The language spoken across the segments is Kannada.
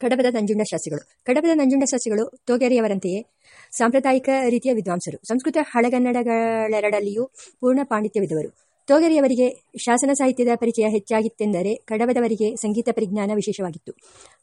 ಕಡಬದ ನಂಜುಂಡ ಶಾಸ್ತ್ರಿಗಳು. ಕಡಬದ ನಂಜುಂಡ ಶಾಸ್ತ್ರಿಗಳು ತೋಗೇರಿಯವರಂತೆಯೇ ಸಾಂಪ್ರದಾಯಿಕ ರೀತಿಯ ವಿದ್ವಾಂಸರು. ಸಂಸ್ಕೃತ ಹಳಗನ್ನಡಗಳೆರಡಲ್ಲಿಯೂ ಪೂರ್ಣ ಪಾಂಡಿತ್ಯವಿದ್ದವರು ತೋಗರಿಯವರಿಗೆ ಶಾಸನ ಸಾಹಿತ್ಯದ ಪರಿಚಯ ಹೆಚ್ಚಾಗಿತ್ತೆಂದರೆ ಕಡವದವರಿಗೆ ಸಂಗೀತ ಪರಿಜ್ಞಾನ ವಿಶೇಷವಾಗಿತ್ತು.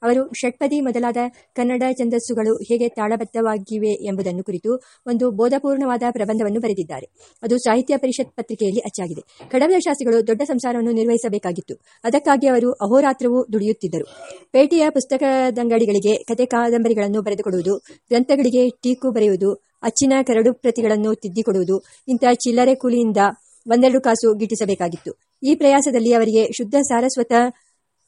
ಅವರು ಷಟ್ಪದಿ ಮೊದಲಾದ ಕನ್ನಡ ಛಂದಸ್ಸುಗಳು ಹೇಗೆ ತಾಳಬದ್ಧವಾಗಿವೆ ಎಂಬುದನ್ನು ಕುರಿತು ಒಂದು ಬೋಧಪೂರ್ಣವಾದ ಪ್ರಬಂಧವನ್ನು ಬರೆದಿದ್ದಾರೆ. ಅದು ಸಾಹಿತ್ಯ ಪರಿಷತ್ ಪತ್ರಿಕೆಯಲ್ಲಿ ಅಚ್ಚಾಗಿದೆ. ಕಡವದ ಶಾಸ್ತ್ರಿಗಳು ದೊಡ್ಡ ಸಂಸಾರವನ್ನು ನಿರ್ವಹಿಸಬೇಕಾಗಿತ್ತು. ಅದಕ್ಕಾಗಿ ಅವರು ಅಹೋರಾತ್ರವೂ ದುಡಿಯುತ್ತಿದ್ದರು. ಪೇಟೆಯ ಪುಸ್ತಕದಂಗಡಿಗಳಿಗೆ ಕತೆ ಕಾದಂಬರಿಗಳನ್ನು ಬರೆದುಕೊಡುವುದು, ಗ್ರಂಥಗಳಿಗೆ ಟೀಕು ಬರೆಯುವುದು, ಅಚ್ಚಿನ ಕರಡು ಪ್ರತಿಗಳನ್ನು ತಿದ್ದಿಕೊಡುವುದು, ಇಂಥ ಚಿಲ್ಲರೆ ಕೂಲಿಯಿಂದ ಒಂದೆರಡು ಕಾಸು ಗಿಟ್ಟಿಸಬೇಕಾಗಿತ್ತು. ಈ ಪ್ರಯಾಸದಲ್ಲಿ ಅವರಿಗೆ ಶುದ್ಧ ಸಾರಸ್ವತ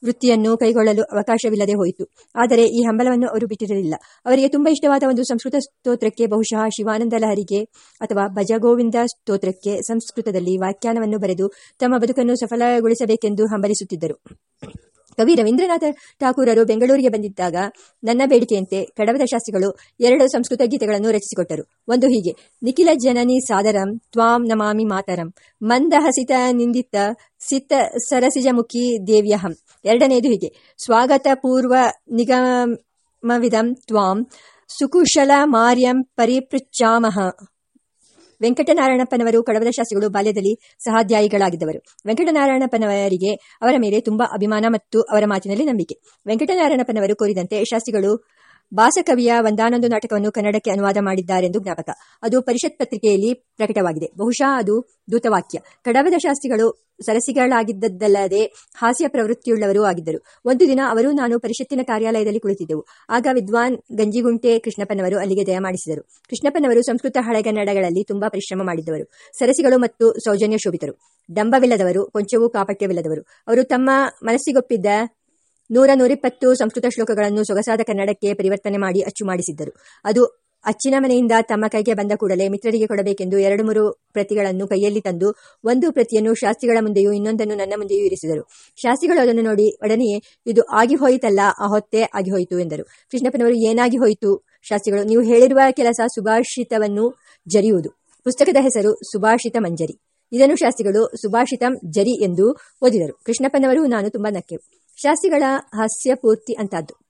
ವೃತ್ತಿಯನ್ನು ಕೈಗೊಳ್ಳಲು ಅವಕಾಶವಿಲ್ಲದೆ ಹೋಯಿತು. ಆದರೆ ಈ ಹಂಬಲವನ್ನು ಅವರು ಬಿಟ್ಟಿರಲಿಲ್ಲ. ಅವರಿಗೆ ತುಂಬಾ ಇಷ್ಟವಾದ ಒಂದು ಸಂಸ್ಕೃತ ಸ್ತೋತ್ರಕ್ಕೆ ಬಹುಶಃ ಶಿವಾನಂದ ಲಹರಿಗೆ ಅಥವಾ ಭಜಗೋವಿಂದ ಸ್ತೋತ್ರಕ್ಕೆ ಸಂಸ್ಕೃತದಲ್ಲಿ ವ್ಯಾಖ್ಯಾನವನ್ನು ಬರೆದು ತಮ್ಮ ಬದುಕನ್ನು ಸಫಲಗೊಳಿಸಬೇಕೆಂದು ಹಂಬಲಿಸುತ್ತಿದ್ದರು. ಕವಿ ರವೀಂದ್ರನಾಥ ಠಾಕೂರರು ಬೆಂಗಳೂರಿಗೆ ಬಂದಿದ್ದಾಗ ನನ್ನ ಬೇಡಿಕೆಯಂತೆ ಕಡವದ ಶಾಸ್ತ್ರಿಗಳು ಎರಡು ಸಂಸ್ಕೃತ ಗೀತೆಗಳನ್ನು ರಚಿಸಿಕೊಟ್ಟರು. ಒಂದು ಹೀಗೆ, ನಿಖಿಲ ಜನನಿ ಸಾದರಂ, ತ್ವಾಂ ನಮಾಮಿ ಮಾತರಂ, ಮಂದ ಹಸಿತ ನಿಂದಿತ ಸಿತ ಸರಸಿಜಮುಖಿ ದೇವ್ಯಹಂ. ಎರಡನೆಯದು ಹೀಗೆ, ಸ್ವಾಗತ ಪೂರ್ವ ನಿಗಮವಿದಂ ತ್ವಾಂ, ಸುಕುಶಲ ಮಾರ್ಯಂ ಪರಿಪೃಚ್ಛಾಮಹ ವೆಂಕಟನಾರಾಯಣಪ್ಪನವರು ಕಡವದ ಶಾಸ್ತ್ರಿಗಳು ಬಾಲ್ಯದಲ್ಲಿ ಸಹಾಧ್ಯಾಯಿಗಳಾಗಿದ್ದವರು. ವೆಂಕಟನಾರಾಯಣಪ್ಪನವರಿಗೆ ಅವರ ಮೇಲೆ ತುಂಬಾ ಅಭಿಮಾನ ಮತ್ತು ಅವರ ಮಾತಿನಲ್ಲಿ ನಂಬಿಕೆ. ವೆಂಕಟನಾರಾಯಣಪ್ಪನವರು ಕೋರಿದಂತೆ ಶಾಸ್ತ್ರಿಗಳು ಬಾಸಕವಿಯ ಒಂದಾನೊಂದು ನಾಟಕವನ್ನು ಕನ್ನಡಕ್ಕೆ ಅನುವಾದ ಮಾಡಿದ್ದಾರೆಂದು ಜ್ಞಾಪಕ. ಅದು ಪರಿಷತ್ ಪತ್ರಿಕೆಯಲ್ಲಿ ಪ್ರಕಟವಾಗಿದೆ. ಬಹುಶಃ ಅದು ದೂತವಾಕ್ಯ. ಕಡವದ ಶಾಸ್ತ್ರಿಗಳು ಸರಸಿಗಳಾಗಿದ್ದಲ್ಲದೆ ಹಾಸ್ಯ ಪ್ರವೃತ್ತಿಯುಳ್ಳವರೂ ಆಗಿದ್ದರು. ಒಂದು ದಿನ ಅವರು ನಾನು ಪರಿಷತ್ತಿನ ಕಾರ್ಯಾಲಯದಲ್ಲಿ ಕುಳಿತಿದ್ದೆವು. ಆಗ ವಿದ್ವಾನ್ ಗಂಜಿಗುಂಟೆ ಕೃಷ್ಣಪ್ಪನವರು ಅಲ್ಲಿಗೆ ದಯಮಾಡಿಸಿದರು ಕೃಷ್ಣಪ್ಪನವರು ಸಂಸ್ಕೃತ ಹಳೆಗನ್ನಡಗಳಲ್ಲಿ ತುಂಬಾ ಪರಿಶ್ರಮ ಮಾಡಿದ್ದವರು ಸರಸಿಗಳು ಮತ್ತು ಸೌಜನ್ಯ ಶೋಭಿತರು. ದಂಬವಿಲ್ಲದವರು ಕೊಂಚವೂ ಕಾಪಟ್ಯವಿಲ್ಲದವರು. ಅವರು ತಮ್ಮ ಮನಸ್ಸಿಗೊಪ್ಪಿದ್ದ ನೂರ ನೂರಿಪ್ಪತ್ತು ಸಂಸ್ಕೃತ ಶ್ಲೋಕಗಳನ್ನು ಸೊಗಸಾದ ಕನ್ನಡಕ್ಕೆ ಪರಿವರ್ತನೆ ಮಾಡಿ ಅಚ್ಚು ಮಾಡಿಸಿದ್ದರು. ಅದು ಅಚ್ಚಿನ ಮನೆಯಿಂದ ತಮ್ಮ ಕೈಗೆ ಬಂದ ಕೂಡಲೇ ಮಿತ್ರರಿಗೆ ಕೊಡಬೇಕೆಂದು ಎರಡು ಮೂರು ಪ್ರತಿಗಳನ್ನು ಕೈಯಲ್ಲಿ ತಂದು ಒಂದು ಪ್ರತಿಯನ್ನು ಶಾಸ್ತ್ರಿಗಳ ಮುಂದೆಯೂ ಇನ್ನೊಂದನ್ನು ನನ್ನ ಮುಂದೆಯೂ ಇರಿಸಿದರು. ಶಾಸ್ತ್ರಿಗಳು ಅದನ್ನು ನೋಡಿ ಒಡನೆಯೇ, ಇದು ಆಗಿ ಹೋಯಿತಲ್ಲ, ಆ ಹೊತ್ತೇ ಆಗಿ ಹೋಯಿತು ಎಂದರು. ಕೃಷ್ಣಪ್ಪನವರು, ಏನಾಗಿ ಹೋಯಿತು? ಶಾಸ್ತ್ರಿಗಳು, ನೀವು ಹೇಳಿರುವ ಕೆಲಸ ಸುಭಾಷಿತವನ್ನು ಜರಿಯುವುದು. ಪುಸ್ತಕದ ಹೆಸರು ಸುಭಾಷಿತ ಮಂಜರಿ. ಇದನ್ನು ಶಾಸ್ತ್ರಿಗಳು ಸುಭಾಷಿತಂ ಜರಿ ಎಂದು ಓದಿದರು. ಕೃಷ್ಣಪ್ಪನವರು, ನಾನು ತುಂಬಾ ನಕ್ಕೆವು ಶಾಸ್ತ್ರಿಗಳ ಹಾಸ್ಯ ಪೂರ್ತಿ ಅಂತದ್ದು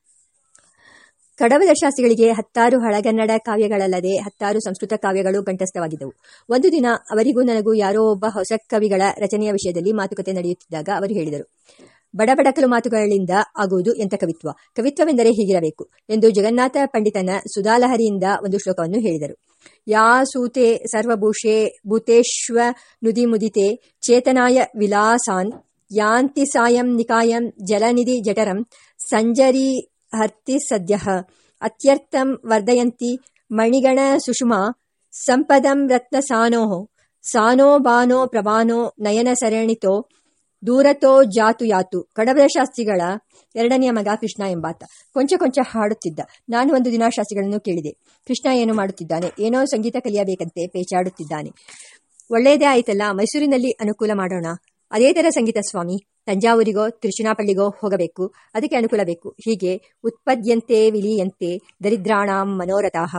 ಕಡವದ ಶಾಸ್ತ್ರಿಗಳಿಗೆ ಹತ್ತಾರು ಹಳಗನ್ನಡ ಕಾವ್ಯಗಳಲ್ಲದೆ ಹತ್ತಾರು ಸಂಸ್ಕೃತ ಕಾವ್ಯಗಳು ಕಂಠಸ್ಥವಾಗಿದ್ದವು. ಒಂದು ದಿನ ಅವರಿಗೂ ನನಗೂ ಯಾರೋ ಒಬ್ಬ ಹೊಸ ಕವಿಗಳ ರಚನೆಯ ವಿಷಯದಲ್ಲಿ ಮಾತುಕತೆ ನಡೆಯುತ್ತಿದ್ದಾಗ ಅವರು ಹೇಳಿದರು, ಬಡಬಡಕಲು ಮಾತುಗಳಿಂದ ಆಗುವುದು ಎಂಥ ಕವಿತ್ವ? ಕವಿತ್ವವೆಂದರೆ ಹೀಗಿರಬೇಕು ಎಂದು ಜಗನ್ನಾಥ ಪಂಡಿತನ ಸುಧಾಲಹರಿಯಿಂದ ಒಂದು ಶ್ಲೋಕವನ್ನು ಹೇಳಿದರು. ಯಾ ಸೂತೆ ಸರ್ವಭೂಷೆ ಭೂತೇಶ್ವ ನುದಿ ಮುದಿತೆ ಚೇತನಾಯ ವಿಲಾಸಾನ್, ಯಾಂತಿ ಸಾಯಂ ನಿಕಾಯಂ ಜಲನಿಧಿ ಜಠರಂ, ಸಂಜರಿ ಹರ್ತಿ ಸದ್ಯ. ಅತ್ಯರ್ಥಂ ವರ್ಧಯಂತಿ ಮಣಿಗಣ ಸುಷುಮಾ ಸಂಪದಂ ರತ್ನ ಸಾನೋ. ಸಾನೋ ಬಾನೋ ಪ್ರಭಾನೋ ನಯನ ಸರಣಿತೋ ದೂರತೋ ಜಾತು ಯಾತು. ಕಡಬರ ಶಾಸ್ತ್ರಿಗಳ ಎರಡನೆಯ ಮಗ ಕೃಷ್ಣ ಎಂಬಾತ. ಕೊಂಚ ಕೊಂಚ ಹಾಡುತ್ತಿದ್ದ. ನಾನು ಒಂದು ದಿನ ಶಾಸ್ತ್ರಿಗಳನ್ನು ಕೇಳಿದೆ. ಕೃಷ್ಣ ಏನು ಮಾಡುತ್ತಿದ್ದಾನೆ? ಏನೋ ಸಂಗೀತ ಕಲಿಯಬೇಕಂತೆ ಪೇಚಾಡುತ್ತಿದ್ದಾನೆ. ಒಳ್ಳೆಯದೇ ಆಯ್ತಲ್ಲ? ಮೈಸೂರಿನಲ್ಲಿ ಅನುಕೂಲ ಮಾಡೋಣ. ಅದೇ ತರ ಸಂಗೀತ ಸ್ವಾಮಿ. ತಂಜಾವೂರಿಗೋ ತಿರುಚನಾಪಳ್ಳಿಗೋ ಹೋಗಬೇಕು. ಅದಕ್ಕೆ ಅನುಕೂಲ ಬೇಕು. ಹೀಗೆ ಉತ್ಪದ್ಯಂತೆ ವಿಲಿಯಂತೆ ದರಿದ್ರಾಣಾಂ ಮನೋರಥಾಹ